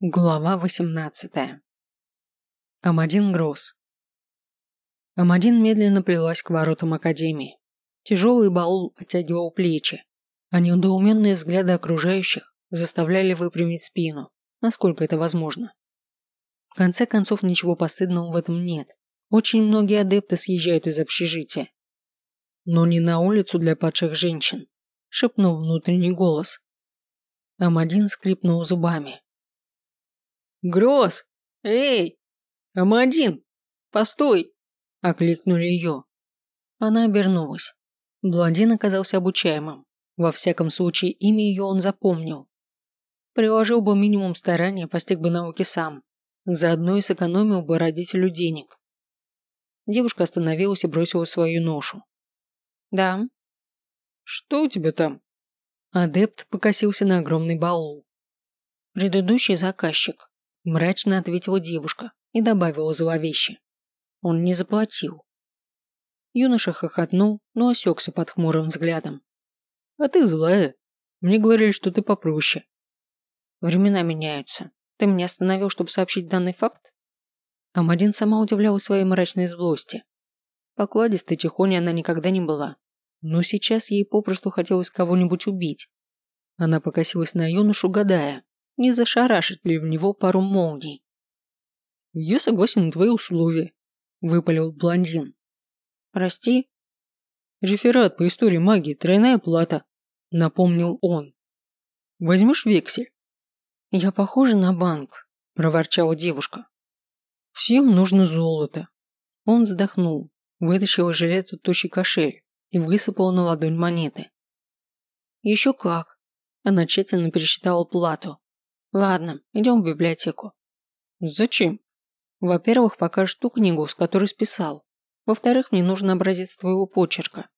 Глава 18. Амадин Гросс. Амадин медленно плелась к воротам Академии. Тяжелый баул оттягивал плечи, а недоуменные взгляды окружающих заставляли выпрямить спину, насколько это возможно. В конце концов, ничего постыдного в этом нет. Очень многие адепты съезжают из общежития. Но не на улицу для падших женщин, шепнул внутренний голос. Амадин скрипнул зубами Гроз! Эй! Амадин! Постой!» – окликнули ее. Она обернулась. Блондин оказался обучаемым. Во всяком случае, имя ее он запомнил. Приложил бы минимум старания, постиг бы науки сам. Заодно и сэкономил бы родителю денег. Девушка остановилась и бросила свою ношу. «Да». «Что у тебя там?» Адепт покосился на огромный баул. Предыдущий заказчик Мрачно ответила девушка и добавила зловеще. Он не заплатил. Юноша хохотнул, но осекся под хмурым взглядом. «А ты злая. Мне говорили, что ты попроще». «Времена меняются. Ты меня остановил, чтобы сообщить данный факт?» Амадин сама удивлялась своей мрачной злости. Покладистой тихоней она никогда не была. Но сейчас ей попросту хотелось кого-нибудь убить. Она покосилась на юношу, гадая, не зашарашит ли в него пару молний. «Я согласен на твои условия», – выпалил блондин. «Прости?» «Реферат по истории магии, тройная плата», – напомнил он. «Возьмешь вексель?» «Я похожа на банк», – проворчала девушка. «Всем нужно золото». Он вздохнул, вытащил из жилета тощий кошель и высыпал на ладонь монеты. «Еще как!» Она тщательно пересчитала плату. Ладно, идем в библиотеку. Зачем? Во-первых, покажешь ту книгу, с которой списал. Во-вторых, мне нужен образец твоего почерка.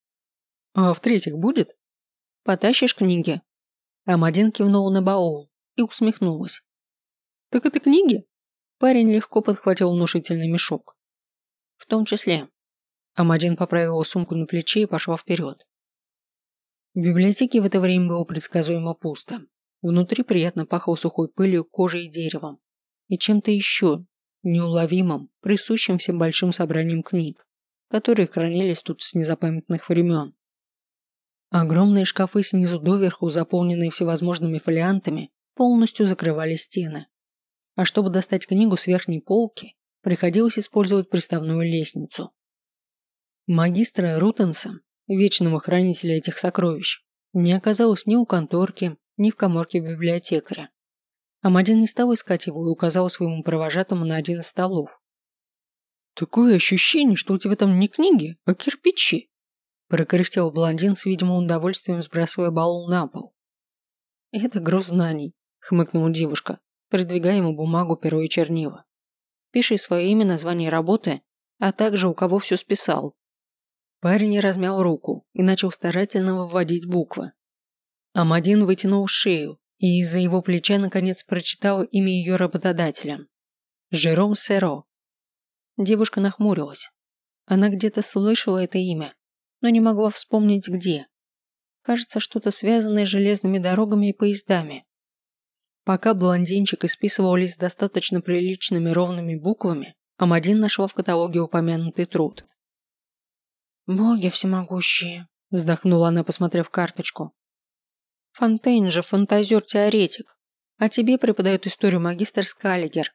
А в-третьих, будет? Потащишь книги? Амадин кивнул на баул и усмехнулась. Так это книги? Парень легко подхватил внушительный мешок. В том числе. Амадин поправил сумку на плече и пошел вперед. В библиотеке в это время было предсказуемо пусто. Внутри приятно пахло сухой пылью, кожей и деревом. И чем-то еще, неуловимым, присущим всем большим собранием книг, которые хранились тут с незапамятных времен. Огромные шкафы снизу доверху, заполненные всевозможными фолиантами, полностью закрывали стены. А чтобы достать книгу с верхней полки, приходилось использовать приставную лестницу. Магистра Рутенса, вечного хранителя этих сокровищ, не оказалось ни у конторки, ни в коморке библиотекаря. Амадин не стал искать его и указал своему провожатому на один из столов. «Такое ощущение, что у тебя там не книги, а кирпичи!» прокряхтел блондин с видимым удовольствием, сбрасывая баллон на пол. «Это груз знаний», – хмыкнула девушка, придвигая ему бумагу, перо и чернила. «Пиши свое имя, название работы, а также у кого все списал». Парень размял руку и начал старательно выводить буквы. Амадин вытянул шею и из-за его плеча наконец прочитал имя ее работодателя. Жером Серо. Девушка нахмурилась. Она где-то слышала это имя, но не могла вспомнить где. Кажется, что-то связанное с железными дорогами и поездами. Пока блондинчик исписывал лист достаточно приличными ровными буквами, Амадин нашла в каталоге упомянутый труд. «Боги всемогущие», – вздохнула она, посмотрев карточку. Фонтейн же фантазер-теоретик, а тебе преподает историю магистр Скаллигер.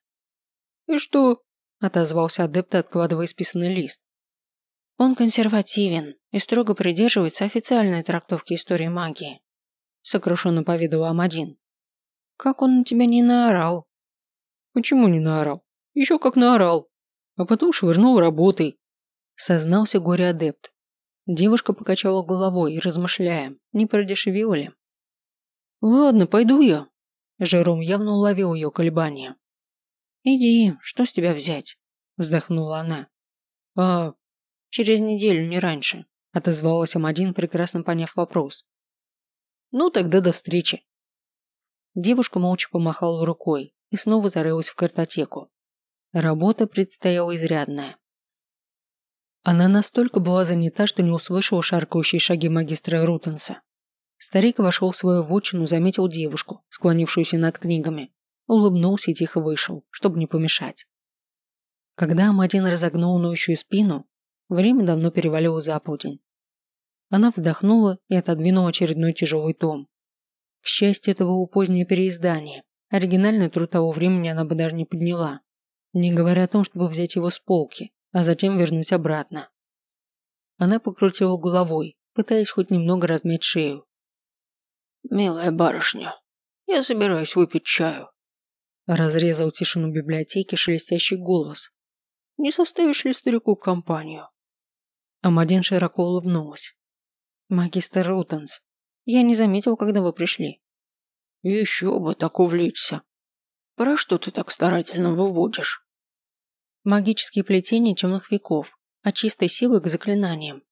И что? Отозвался адепт, откладывая списанный лист. Он консервативен и строго придерживается официальной трактовки истории магии. Сокрушенно поведал Амадин. Как он на тебя не наорал? Почему не наорал? Еще как наорал. А потом швырнул работой. Сознался горе-адепт. Девушка покачала головой, размышляя, не продешевила ли. «Ладно, пойду я». Жером явно уловил ее колебания. «Иди, что с тебя взять?» Вздохнула она. «А, через неделю, не раньше», отозвалась Амадин, прекрасно поняв вопрос. «Ну, тогда до встречи». Девушка молча помахала рукой и снова зарылась в картотеку. Работа предстояла изрядная. Она настолько была занята, что не услышала шаркающие шаги магистра Рутенса. Старик вошел в свою вотчину, заметил девушку, склонившуюся над книгами, улыбнулся и тихо вышел, чтобы не помешать. Когда Амадин разогнул ноющую спину, время давно перевалило за полдень. Она вздохнула и отодвинула очередной тяжелый том. К счастью, это было позднее переиздание. Оригинальный труд того времени она бы даже не подняла, не говоря о том, чтобы взять его с полки, а затем вернуть обратно. Она покрутила головой, пытаясь хоть немного размять шею. «Милая барышня, я собираюсь выпить чаю», разрезал тишину библиотеки шелестящий голос. «Не составишь ли старику компанию?» Амадин широко улыбнулась. «Магистр Рутенс, я не заметил, когда вы пришли». «Еще бы так увлечься. Про что ты так старательно выводишь?» «Магические плетения темных веков, от чистой силы к заклинаниям».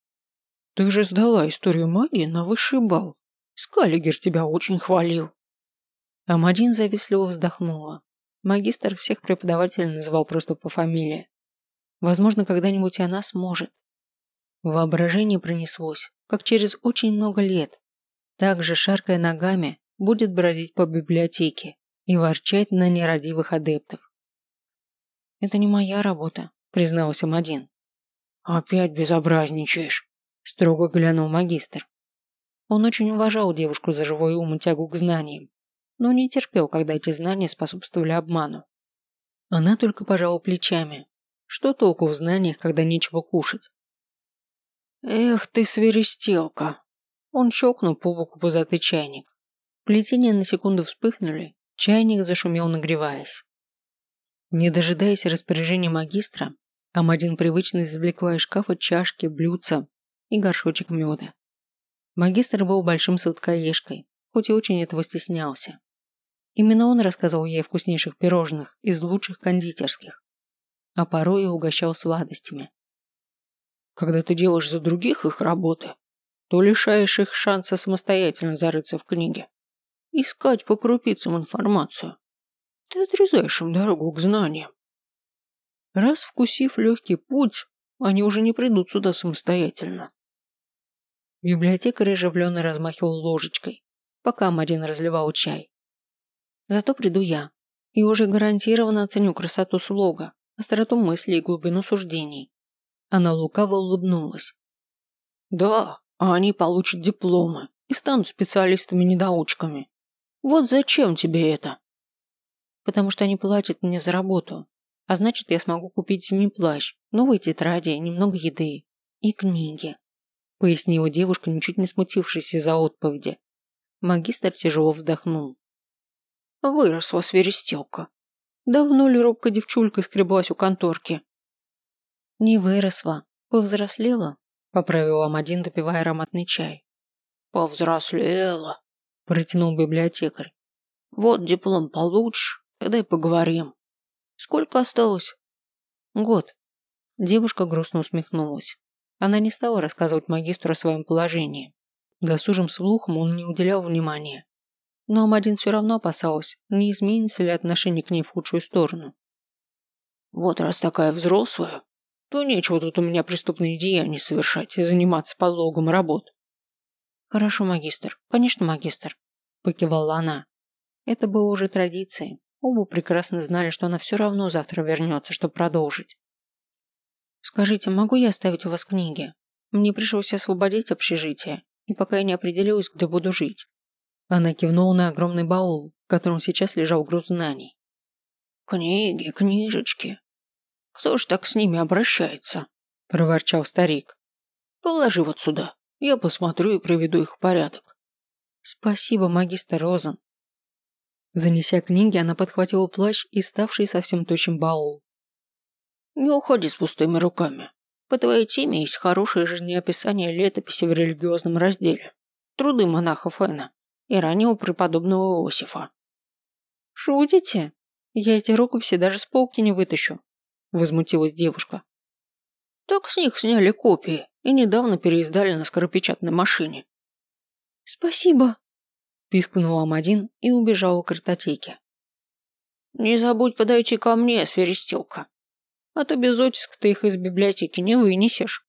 «Ты же сдала историю магии на высший бал. Скаллигер тебя очень хвалил». Амадин завистливо вздохнула. Магистр всех преподавателей называл просто по фамилии. Возможно, когда-нибудь и она сможет. Воображение пронеслось, как через очень много лет. Так же, шаркая ногами, будет бродить по библиотеке и ворчать на нерадивых адептов. «Это не моя работа», – призналась Амадин. «Опять безобразничаешь», – строго глянул магистр. Он очень уважал девушку за живой ум и тягу к знаниям, но не терпел, когда эти знания способствовали обману. Она только пожала плечами. Что толку в знаниях, когда нечего кушать? «Эх ты, свиристелка!» Он щелкнул по боку пузатый чайник. Плетения на секунду вспыхнули, чайник зашумел, нагреваясь. Не дожидаясь распоряжения магистра, Амадин привычно извлекла из шкафа чашки, блюдца и горшочек меда. Магистр был большим сладкоежкой, хоть и очень этого стеснялся. Именно он рассказывал ей о вкуснейших пирожных из лучших кондитерских, а порой и угощал сладостями. Когда ты делаешь за других их работы, то лишаешь их шанса самостоятельно зарыться в книге. Искать по крупицам информацию. Ты отрезаешь им дорогу к знаниям. Раз вкусив легкий путь, они уже не придут сюда самостоятельно. Библиотекарь оживленно размахивал ложечкой, пока Марин разливал чай. Зато приду я, и уже гарантированно оценю красоту слога, остроту мыслей и глубину суждений. Она лукаво улыбнулась. «Да, а они получат дипломы и станут специалистами-недоучками. Вот зачем тебе это?» «Потому что они платят мне за работу, а значит, я смогу купить зимний плащ, новые тетради, немного еды и книги», пояснила девушка, ничуть не смутившись из-за отповеди. Магистр тяжело вздохнул. «Выросла свиристелка. Давно ли робкая девчулька скреблась у конторки?» «Не выросла, повзрослела», – поправила Амадин, допивая ароматный чай. «Повзрослела», – протянул библиотекарь. «Вот диплом получишь, тогда и поговорим. Сколько осталось?» «Год». Девушка грустно усмехнулась. Она не стала рассказывать магистру о своем положении. Досужим слухом он не уделял внимания. Но Амадин все равно опасалась, не изменится ли отношение к ней в худшую сторону. «Вот раз такая взрослая, то нечего тут у меня преступные деяния совершать и заниматься подлогом работ. Хорошо, магистр. Конечно, магистр. Покивала она. Это было уже традицией. Оба прекрасно знали, что она все равно завтра вернется, чтобы продолжить. Скажите, могу я оставить у вас книги? Мне пришлось освободить общежитие, и пока я не определилась, где буду жить. Она кивнула на огромный баул, в котором сейчас лежал груз знаний. «Книги, книжечки. Кто ж так с ними обращается?» – проворчал старик. «Положи вот сюда, я посмотрю и приведу их в порядок». «Спасибо, магистр Розен». Занеся книги, она подхватила плащ и ставший совсем тощим баул. «Не уходи с пустыми руками. По твоей теме есть хорошее жизнеописание летописи в религиозном разделе. Труды монаха Фена и раннего преподобного Иосифа». «Шутите? Я эти рукописи даже с полки не вытащу возмутилась девушка. Так с них сняли копии и недавно переиздали на скоропечатной машине. Спасибо, пискнула Амадин и убежала к картотеке. Не забудь подойти ко мне, сверестелка. А то без оттиска ты их из библиотеки не вынесешь.